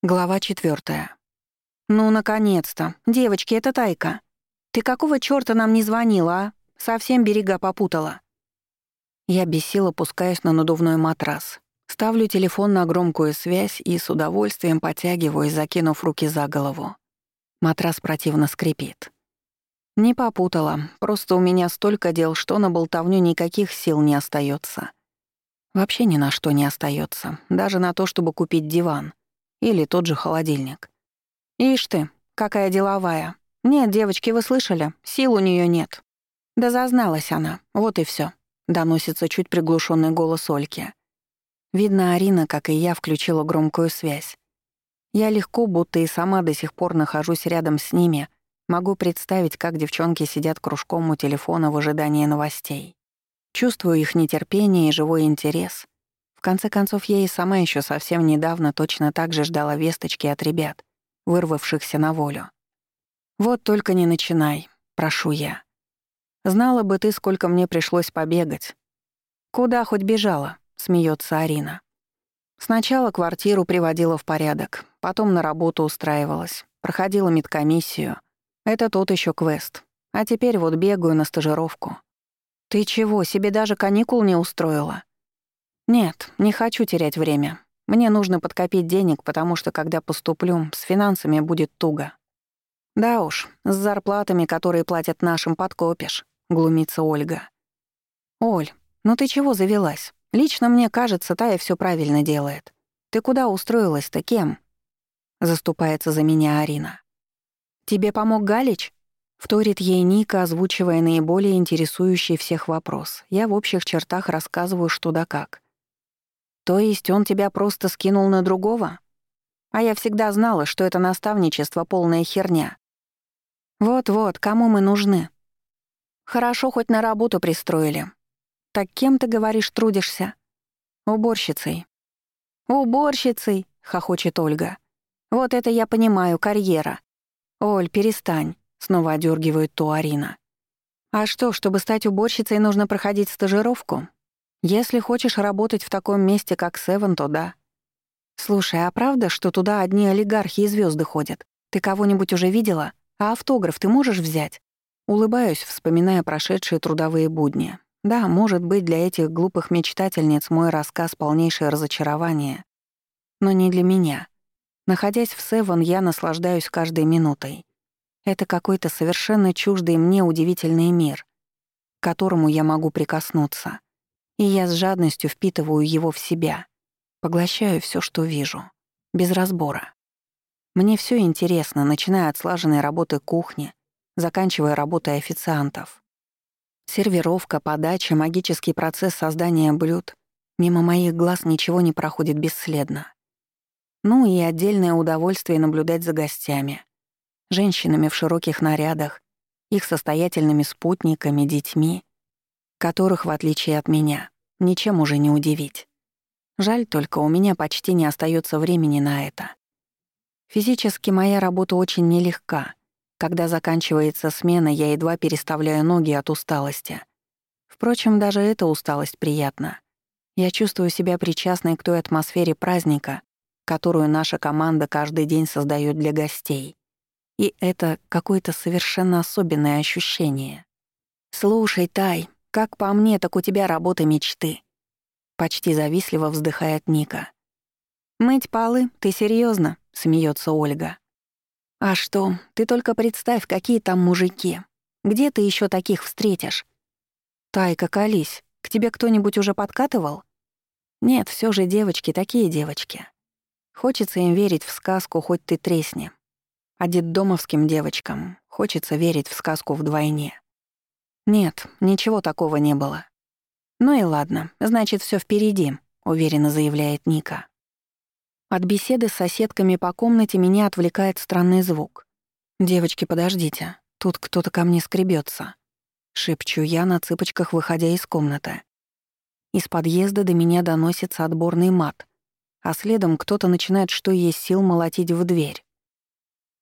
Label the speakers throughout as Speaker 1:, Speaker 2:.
Speaker 1: Глава четвертая. «Ну, наконец-то! Девочки, это Тайка! Ты какого чёрта нам не звонила, а? Совсем берега попутала!» Я без сил опускаюсь на надувной матрас. Ставлю телефон на громкую связь и с удовольствием потягиваюсь, закинув руки за голову. Матрас противно скрипит. Не попутала, просто у меня столько дел, что на болтовню никаких сил не остается. Вообще ни на что не остается, даже на то, чтобы купить диван. Или тот же холодильник. «Ишь ты, какая деловая. Нет, девочки, вы слышали? Сил у нее нет». «Да зазналась она, вот и все. доносится чуть приглушенный голос Ольки. Видно, Арина, как и я, включила громкую связь. Я легко, будто и сама до сих пор нахожусь рядом с ними, могу представить, как девчонки сидят кружком у телефона в ожидании новостей. Чувствую их нетерпение и живой интерес — в конце концов, я и сама еще совсем недавно точно так же ждала весточки от ребят, вырвавшихся на волю. «Вот только не начинай, прошу я. Знала бы ты, сколько мне пришлось побегать. Куда хоть бежала?» — смеется Арина. Сначала квартиру приводила в порядок, потом на работу устраивалась, проходила медкомиссию. Это тот еще квест. А теперь вот бегаю на стажировку. «Ты чего, себе даже каникул не устроила?» «Нет, не хочу терять время. Мне нужно подкопить денег, потому что, когда поступлю, с финансами будет туго». «Да уж, с зарплатами, которые платят нашим, подкопишь», — глумится Ольга. «Оль, ну ты чего завелась? Лично мне кажется, Тая все правильно делает. Ты куда устроилась-то, кем?» Заступается за меня Арина. «Тебе помог Галич?» Вторит ей Ника, озвучивая наиболее интересующий всех вопрос. Я в общих чертах рассказываю, что да как. То есть он тебя просто скинул на другого? А я всегда знала, что это наставничество полная херня. Вот-вот, кому мы нужны? Хорошо, хоть на работу пристроили. Так кем ты, говоришь, трудишься? Уборщицей. Уборщицей, хохочет Ольга. Вот это я понимаю, карьера. Оль, перестань, снова одергивает Туарина. А что, чтобы стать уборщицей, нужно проходить стажировку? Если хочешь работать в таком месте, как Севен, то да. Слушай, а правда, что туда одни олигархи и звезды ходят? Ты кого-нибудь уже видела? А автограф ты можешь взять? Улыбаюсь, вспоминая прошедшие трудовые будни. Да, может быть, для этих глупых мечтательниц мой рассказ — полнейшее разочарование. Но не для меня. Находясь в Севен, я наслаждаюсь каждой минутой. Это какой-то совершенно чуждый мне удивительный мир, к которому я могу прикоснуться и я с жадностью впитываю его в себя, поглощаю все, что вижу, без разбора. Мне все интересно, начиная от слаженной работы кухни, заканчивая работой официантов. Сервировка, подача, магический процесс создания блюд. Мимо моих глаз ничего не проходит бесследно. Ну и отдельное удовольствие наблюдать за гостями. Женщинами в широких нарядах, их состоятельными спутниками, детьми, которых, в отличие от меня, ничем уже не удивить. Жаль только, у меня почти не остается времени на это. Физически моя работа очень нелегка. Когда заканчивается смена, я едва переставляю ноги от усталости. Впрочем, даже эта усталость приятна. Я чувствую себя причастной к той атмосфере праздника, которую наша команда каждый день создает для гостей. И это какое-то совершенно особенное ощущение. «Слушай, Тай, как по мне, так у тебя работа мечты. Почти завистливо вздыхает Ника. Мыть полы? Ты серьезно? смеется Ольга. А что, ты только представь, какие там мужики. Где ты еще таких встретишь? Тайка, колись, к тебе кто-нибудь уже подкатывал? Нет, все же девочки такие девочки. Хочется им верить в сказку, хоть ты тресни. А детдомовским девочкам хочется верить в сказку вдвойне. «Нет, ничего такого не было». «Ну и ладно, значит, все впереди», — уверенно заявляет Ника. От беседы с соседками по комнате меня отвлекает странный звук. «Девочки, подождите, тут кто-то ко мне скребется. Шепчу я на цыпочках, выходя из комнаты. Из подъезда до меня доносится отборный мат, а следом кто-то начинает что есть сил молотить в дверь.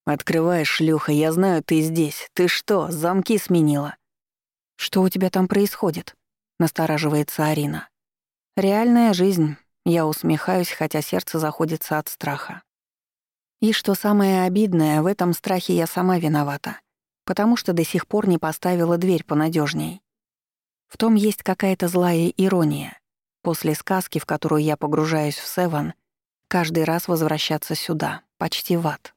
Speaker 1: «Открывай, шлюха, я знаю, ты здесь. Ты что, замки сменила?» «Что у тебя там происходит?» — настораживается Арина. «Реальная жизнь». Я усмехаюсь, хотя сердце заходится от страха. И что самое обидное, в этом страхе я сама виновата, потому что до сих пор не поставила дверь понадежней. В том есть какая-то злая ирония. После сказки, в которую я погружаюсь в Севан, каждый раз возвращаться сюда, почти в ад.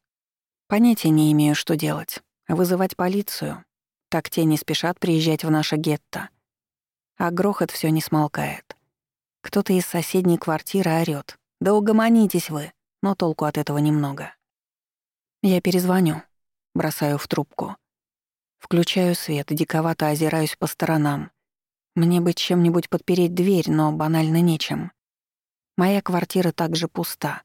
Speaker 1: Понятия не имею, что делать. Вызывать полицию. Так те не спешат приезжать в наше гетто. А грохот все не смолкает. Кто-то из соседней квартиры орёт. «Да угомонитесь вы!» Но толку от этого немного. Я перезвоню. Бросаю в трубку. Включаю свет, диковато озираюсь по сторонам. Мне бы чем-нибудь подпереть дверь, но банально нечем. Моя квартира также пуста.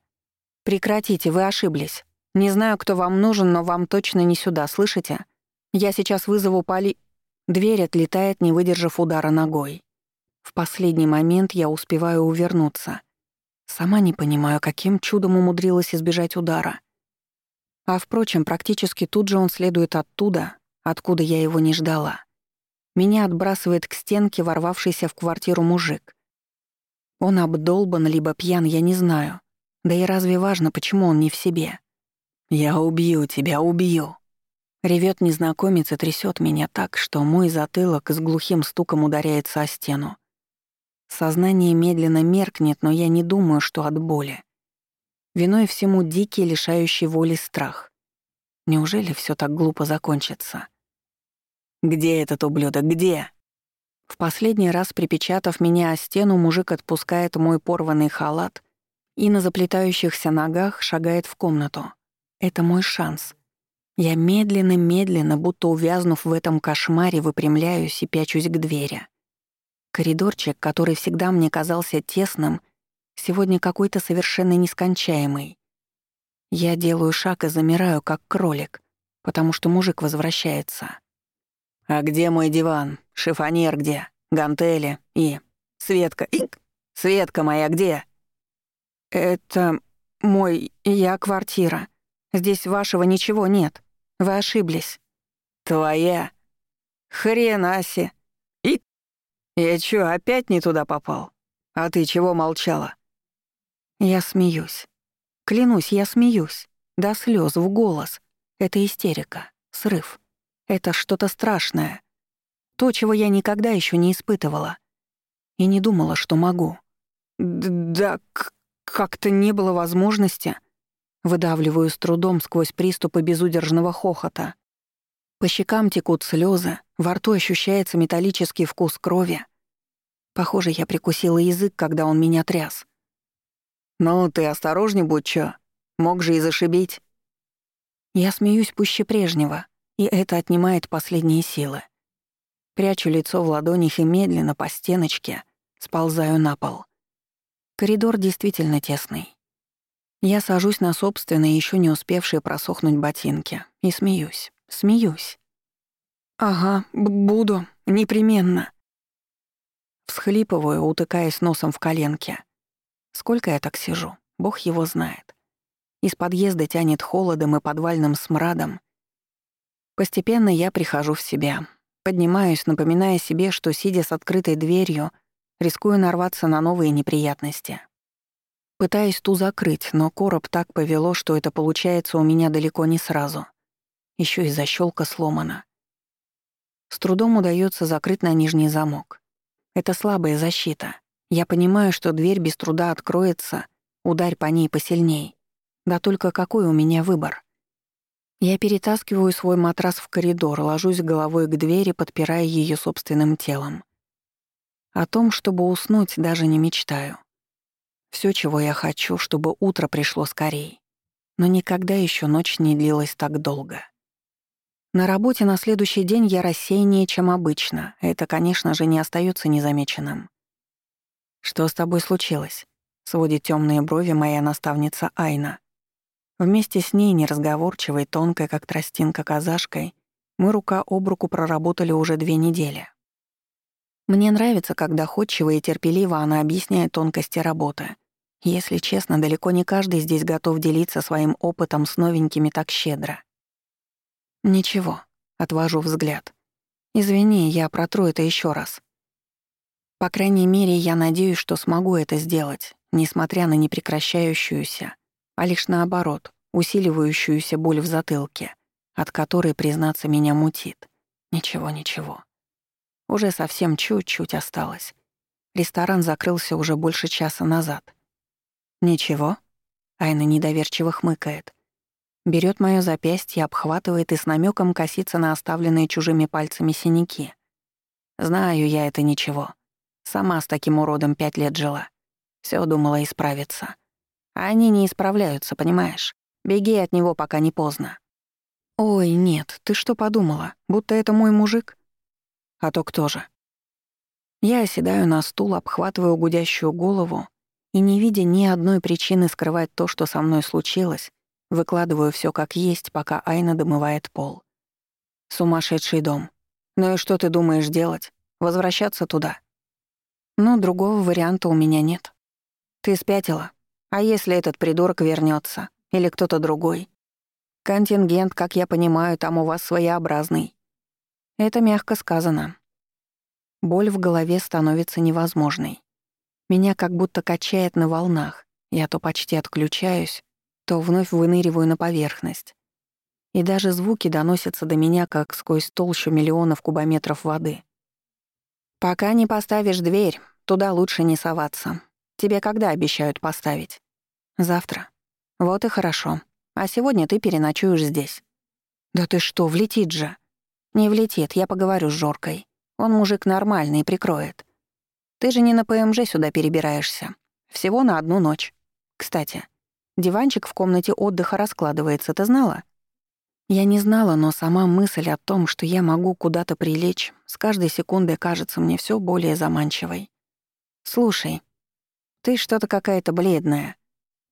Speaker 1: Прекратите, вы ошиблись. Не знаю, кто вам нужен, но вам точно не сюда, слышите? Я сейчас вызову поли... Дверь отлетает, не выдержав удара ногой. В последний момент я успеваю увернуться. Сама не понимаю, каким чудом умудрилась избежать удара. А впрочем, практически тут же он следует оттуда, откуда я его не ждала. Меня отбрасывает к стенке ворвавшийся в квартиру мужик. Он обдолбан либо пьян, я не знаю. Да и разве важно, почему он не в себе? «Я убью тебя, убью!» Ревет незнакомец и трясет меня так, что мой затылок с глухим стуком ударяется о стену. Сознание медленно меркнет, но я не думаю, что от боли. Виной всему дикий, лишающий воли страх. Неужели все так глупо закончится? «Где этот ублюдок? Где?» В последний раз, припечатав меня о стену, мужик отпускает мой порванный халат и на заплетающихся ногах шагает в комнату. Это мой шанс. Я медленно-медленно, будто увязнув в этом кошмаре, выпрямляюсь и пячусь к двери. Коридорчик, который всегда мне казался тесным, сегодня какой-то совершенно нескончаемый. Я делаю шаг и замираю, как кролик, потому что мужик возвращается. «А где мой диван? Шифонер где? Гантели? И... Светка... И... Светка моя где?» «Это... мой... я квартира. Здесь вашего ничего нет. Вы ошиблись».
Speaker 2: «Твоя? Хренаси!» «Я чё, опять не туда попал? А ты чего молчала?»
Speaker 1: Я смеюсь. Клянусь, я смеюсь. До слез в голос. Это истерика, срыв. Это что-то страшное. То, чего я никогда еще не испытывала. И не думала, что могу.
Speaker 2: «Да как-то не было возможности».
Speaker 1: Выдавливаю с трудом сквозь приступы безудержного хохота. По щекам текут слезы, во рту ощущается металлический вкус крови. Похоже, я прикусила язык, когда он меня тряс.
Speaker 2: «Ну, ты осторожней будь, чё. Мог же и зашибить».
Speaker 1: Я смеюсь пуще прежнего, и это отнимает последние силы. Прячу лицо в ладонях и медленно по стеночке сползаю на пол. Коридор действительно тесный. Я сажусь на собственные, еще не успевшие просохнуть ботинки, и смеюсь. Смеюсь. «Ага, буду, непременно». Всхлипываю, утыкаясь носом в коленки. Сколько я так сижу, бог его знает. Из подъезда тянет холодом и подвальным смрадом. Постепенно я прихожу в себя. Поднимаюсь, напоминая себе, что, сидя с открытой дверью, рискую нарваться на новые неприятности. Пытаюсь ту закрыть, но короб так повело, что это получается у меня далеко не сразу. Еще и защелка сломана. С трудом удается закрыть на нижний замок. Это слабая защита. Я понимаю, что дверь без труда откроется, ударь по ней посильней. Да только какой у меня выбор? Я перетаскиваю свой матрас в коридор, ложусь головой к двери, подпирая ее собственным телом. О том, чтобы уснуть, даже не мечтаю. Все, чего я хочу, чтобы утро пришло скорей. Но никогда еще ночь не длилась так долго. На работе на следующий день я рассеяннее, чем обычно. Это, конечно же, не остается незамеченным. «Что с тобой случилось?» — сводит темные брови моя наставница Айна. Вместе с ней, неразговорчивой, тонкой, как тростинка казашкой, мы рука об руку проработали уже две недели. Мне нравится, как доходчиво и терпеливо она объясняет тонкости работы. Если честно, далеко не каждый здесь готов делиться своим опытом с новенькими так щедро. «Ничего», — отвожу взгляд. «Извини, я протру это еще раз». По крайней мере, я надеюсь, что смогу это сделать, несмотря на непрекращающуюся, а лишь наоборот, усиливающуюся боль в затылке, от которой, признаться, меня мутит. Ничего, ничего. Уже совсем чуть-чуть осталось. Ресторан закрылся уже больше часа назад. «Ничего?» — Айна недоверчиво хмыкает. Берет моё запястье, обхватывает и с намеком косится на оставленные чужими пальцами синяки. Знаю я это ничего. Сама с таким уродом пять лет жила. Все думала исправиться. А они не исправляются, понимаешь? Беги от него, пока не поздно. Ой, нет, ты что подумала? Будто это мой мужик? А то кто же? Я оседаю на стул, обхватываю гудящую голову и, не видя ни одной причины скрывать то, что со мной случилось, выкладываю все как есть, пока Айна домывает пол. Сумасшедший дом. Ну и что ты думаешь делать? Возвращаться туда? Ну, другого варианта у меня нет. Ты спятила. А если этот придурок вернется Или кто-то другой? Контингент, как я понимаю, там у вас своеобразный. Это мягко сказано. Боль в голове становится невозможной. Меня как будто качает на волнах. Я то почти отключаюсь, то вновь выныриваю на поверхность. И даже звуки доносятся до меня, как сквозь толщу миллионов кубометров воды. «Пока не поставишь дверь, туда лучше не соваться. Тебе когда обещают поставить?» «Завтра». «Вот и хорошо. А сегодня ты переночуешь здесь». «Да ты что, влетит же?» «Не влетит, я поговорю с Жоркой. Он мужик нормальный прикроет. Ты же не на ПМЖ сюда перебираешься. Всего на одну ночь. Кстати, диванчик в комнате отдыха раскладывается, ты знала? Я не знала, но сама мысль о том, что я могу куда-то прилечь, с каждой секундой кажется мне все более заманчивой. Слушай, ты что-то какая-то бледная.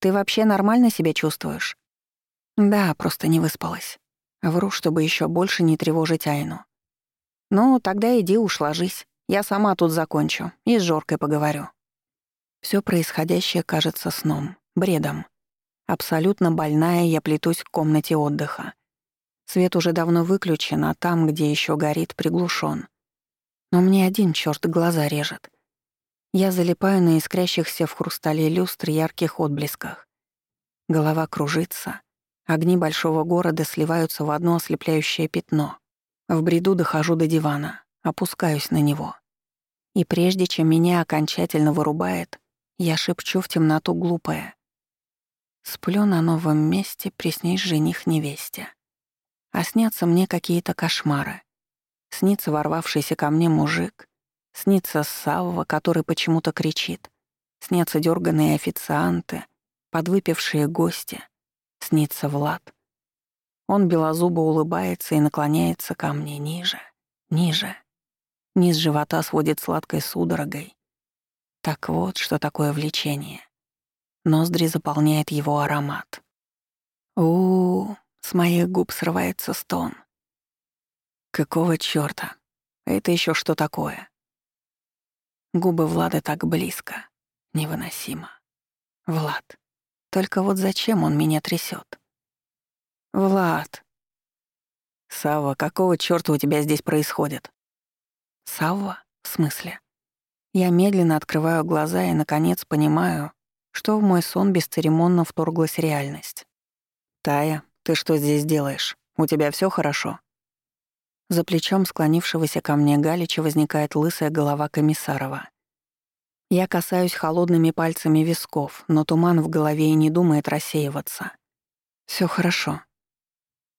Speaker 1: Ты вообще нормально себя чувствуешь? Да, просто не выспалась. Вру, чтобы еще больше не тревожить Айну. «Ну, тогда иди уж ложись. Я сама тут закончу и с Жоркой поговорю». Все происходящее кажется сном, бредом. Абсолютно больная я плетусь к комнате отдыха. Свет уже давно выключен, а там, где еще горит, приглушен. Но мне один черт глаза режет. Я залипаю на искрящихся в хрустале люстр ярких отблесках. Голова кружится. Огни большого города сливаются в одно ослепляющее пятно. В бреду дохожу до дивана, опускаюсь на него. И прежде чем меня окончательно вырубает, я шепчу в темноту глупое. Сплю на новом месте, приснись жених невесте. А снятся мне какие-то кошмары. Снится ворвавшийся ко мне мужик, снится Савва, который почему-то кричит, снятся дёрганые официанты, подвыпившие гости, снится Влад — он белозубо улыбается и наклоняется ко мне ниже, ниже. Низ живота сводит сладкой судорогой. Так вот, что такое влечение. Ноздри заполняет его аромат. у у, с моих губ срывается стон. Какого чёрта? Это ещё что такое? Губы Влада так близко. Невыносимо. Влад. Только вот зачем он меня трясет? «Влад!» «Савва, какого чёрта у тебя здесь происходит?» «Савва? В смысле?» Я медленно открываю глаза и, наконец, понимаю, что в мой сон бесцеремонно вторглась реальность. «Тая, ты что здесь делаешь? У тебя всё хорошо?» За плечом склонившегося ко мне Галича возникает лысая голова Комиссарова. Я касаюсь холодными пальцами висков, но туман в голове и не думает рассеиваться. Всё хорошо»,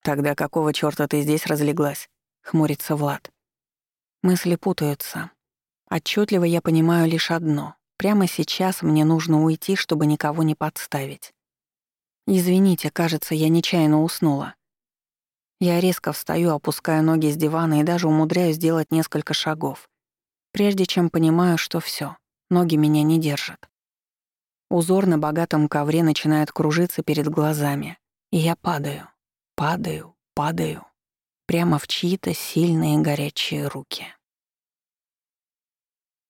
Speaker 1: «Тогда какого чёрта ты здесь разлеглась?» — хмурится Влад. Мысли путаются. Отчётливо я понимаю лишь одно. Прямо сейчас мне нужно уйти, чтобы никого не подставить. Извините, кажется, я нечаянно уснула. Я резко встаю, опускаю ноги с дивана и даже умудряюсь сделать несколько шагов, прежде чем понимаю, что всё, ноги меня не держат. Узор на богатом ковре начинает кружиться перед глазами, и я падаю. Падаю, падаю. Прямо в чьи-то сильные горячие руки.